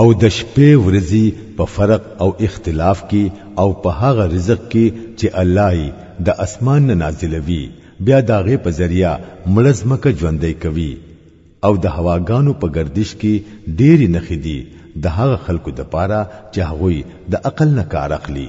او د شپې ورځي په فرق او اختلاف کې او په هغه رزق کې چې الله یې د اسمان نه نازلوي بیا د هغې په ذریعه مړه ځمکه ژوندی کوي او د هواګانو په گردش کې ډېرې نښې دي د هغه خلکو دپاره چې هغوی د عقل نه کار اخلي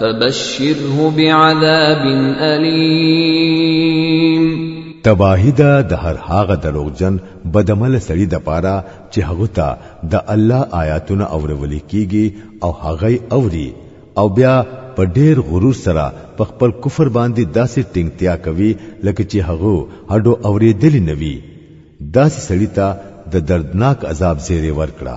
فبشره بعذاب الیم تباہی دا د هر هغه دروغجن بدعمل سړي د پاره چې هغه ته د الله آیاتونه اورول کیږي او هغه اوري او بیا په ډیر غرور سره په خپل کفر باندې داسې ټینګتیا کوي لکه چې هغه هډو اورېدلی نوي داسې سړی ته د دردناک عذاب زیری ورکړه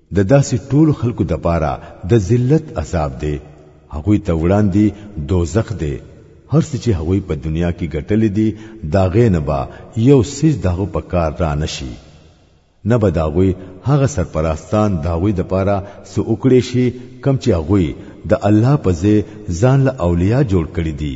د داسې ټولو خلکو د پاره د ذلت عذاب دی هغوی ته وړاندې دوزخ دی هر څه چې هغوی په دنیا کې ګټلې دي دا غې نه با یو سیز داغو په کار را نشي نه به داغوی هغه سرپراستان داغوی د پاره سو وکړې شي کم چې هغوی د الله په ځای ځان له اولیاء جوړ کړی دي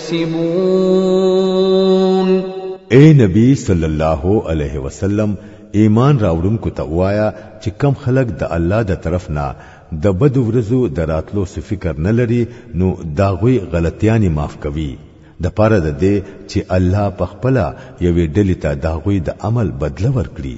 يكسبون اے نبی صلی الله علیه وسلم ایمان راوړونکو ته وایا چې کم خلک د الله د طرف نه د بد ورځو د راتلو څه فکر نه لري نو دا غوي غلطیانې معاف کوي د پاره د دې چې الله په خپل یوې ډلې ته دا غوي د عمل بدله ورکړي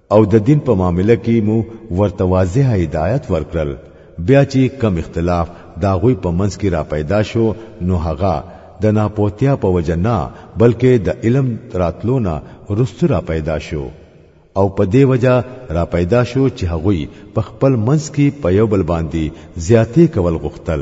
او د دین په معامله کې مو ورته واضح هدایت ورکړل بیا چې کم اختلاف دا غوی په منځ کې را پیدا شو نو هغه د ناپوتیا په وجه نه بلکې د علم راتلو نه رستو را پیدا شو او په دې وجه را پیدا شو چې هغوی په خپل منځ کې په یو بل باندې زیاتې کول غوښتل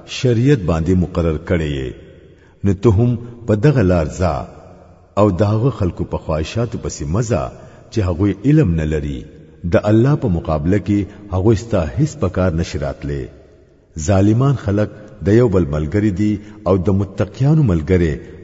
شریعت باندې مقرر کړی یې نو ته هم په دغه لار ځه او د هغه خلکو په خواهشاتو پسې مه ځه چې هغوی علم نه لري د الله په مقابله کې هغوی ستا هیڅ په کار نشي راتلی ظالمان خلک د یو بل ملګري دي او د متقیانو ملګری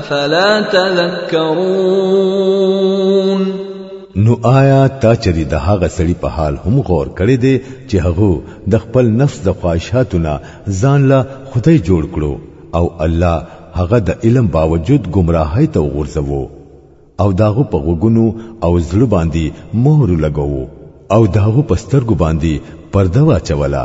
افلا تذکرون نو آیا تا چری د هغه سړي په حال هم غور کړی دی چې هغه د خپل نفس د خواهشاتو نه ځان له خدای جوړ کړو او الله هغه د علم باوجود گمراهۍ ته وغورځوو او داغه په غوګونو او زړه باندې مهر لګوو او داغه په سترګو باندې پرده واچوله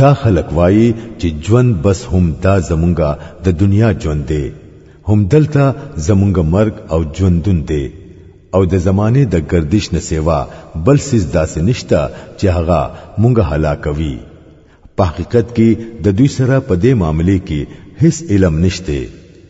دا خلک وایي چې ژوند بس هم دا زمونږه د دنیا ژوند دی هم دلته زمونږه مرګ او ژوندون دی او د زمانه د گردش نه سیوا بل سیز داسې نشته چې هغه مونږ هلاکوي په حقیقت کې د دوی سره په دې معاملې کې هیڅ علم نشته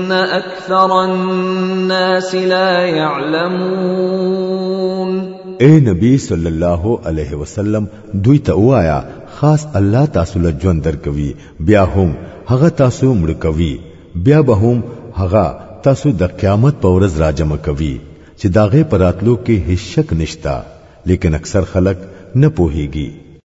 ولكن اکثر الناس لا يعلمون اے نبی صلی الله علیه وسلم دوی ته وایا خاص الله تاسو له ژوند درکوي بیا هم هغه تاسو مړ کوي بیا به هم هغه تاسو د قیامت په ورځ راجمع کوي چې داغه پراتلو کې هیڅ شک نشتا لیکن اکثر خلک نه پوهیږي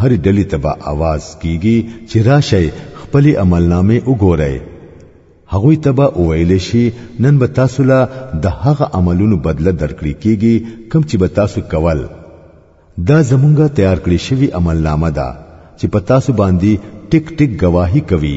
هرې ډلې ته به اواز کیږي چې راشئ خپلې عملنامې وګورئ هغوی ته به وویل شي نن به تاسو له د هغه عملونو بدله درکړي کیږي کوم چې به تاسو کول دا زمونږه تیار کړی شوی عملنامه ده چې په تاسو باندې ټیک ټیک گواهی کوي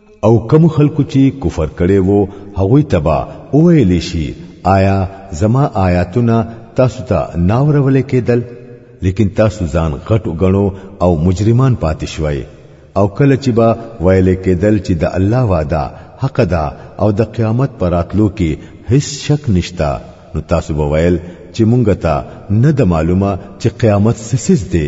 او کوم خلکو چې کفر کړي وو هغه تبا او ویل شي آیا زما آیاتونه تاسو ته ناورول کېدل لیکن تاسو ځان غټ وګڼو او مجرمان پاتې شوي او کله چې با ویل کېدل چې د الله وعده حق ده او د قیامت پر راتلو کې هیڅ شک نشته نو تاسو به ویل چې مونږ ته نه د معلومه چې قیامت سسیز دی